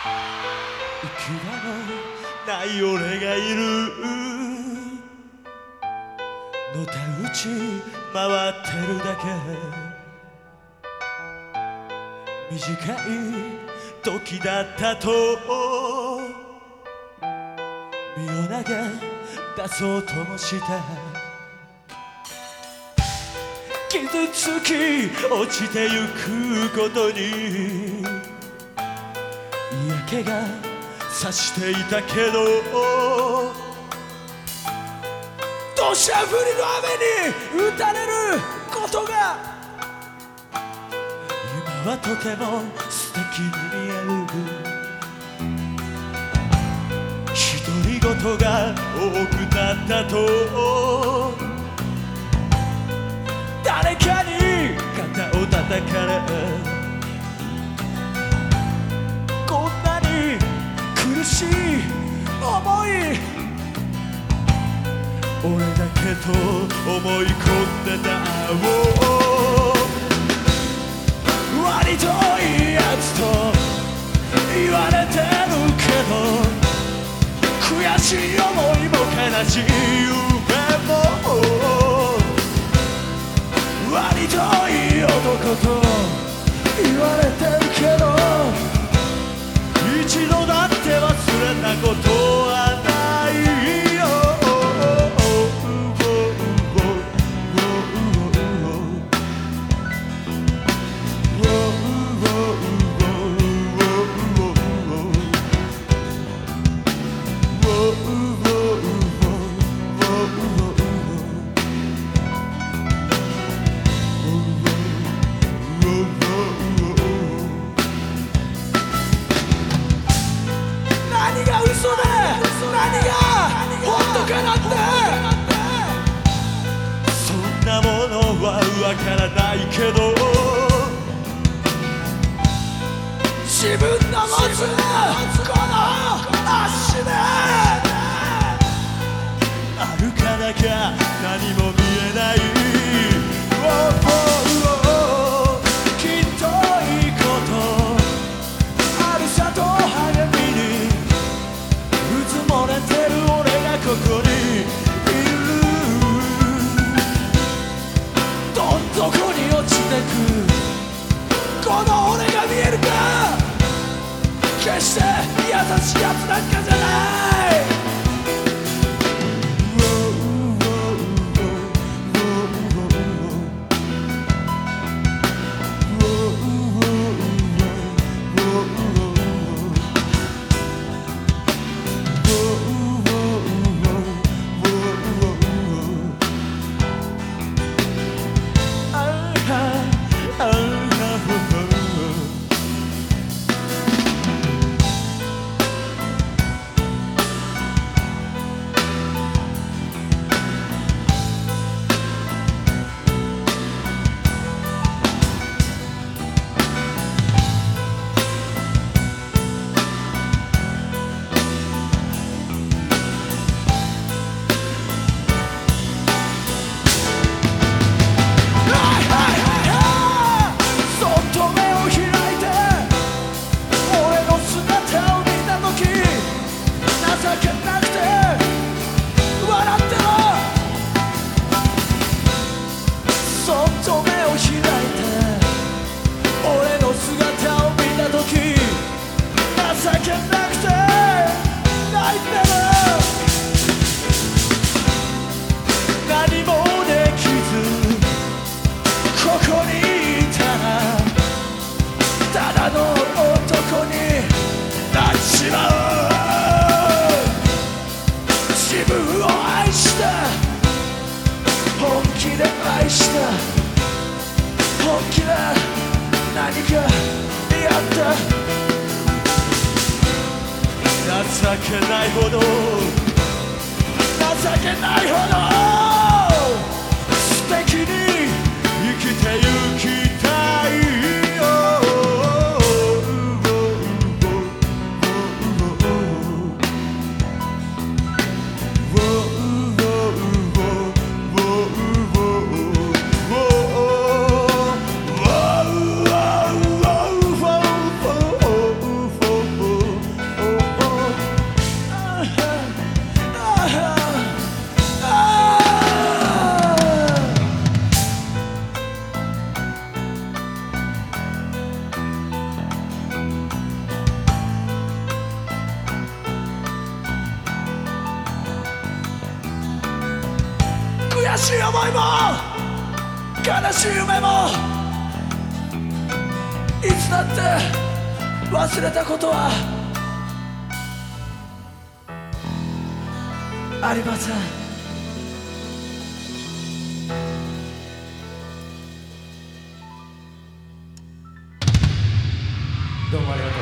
行き場のない俺がいるのたうち回ってるだけ短い時だったと身を投げ出そうともした傷つき落ちてゆくことに嫌気がさしていたけど土砂降りの雨に打たれることが今はとても素敵に見える。独り言が多くなったと誰かに肩を叩かれ俺だけと思い込んでた割といいやつと言われてるけど悔しい思いも悲しい夢も割といい男と言われてるけど一度だって忘れたこと。のはわからないけど。自分の持つこの足で。歩かなきゃ何も見えない。優しいやつなんかじゃない。何かやった？情けないほど。情けないほど。しい思いも悲しい夢もいつだって忘れたことはありません。どうもありがとう。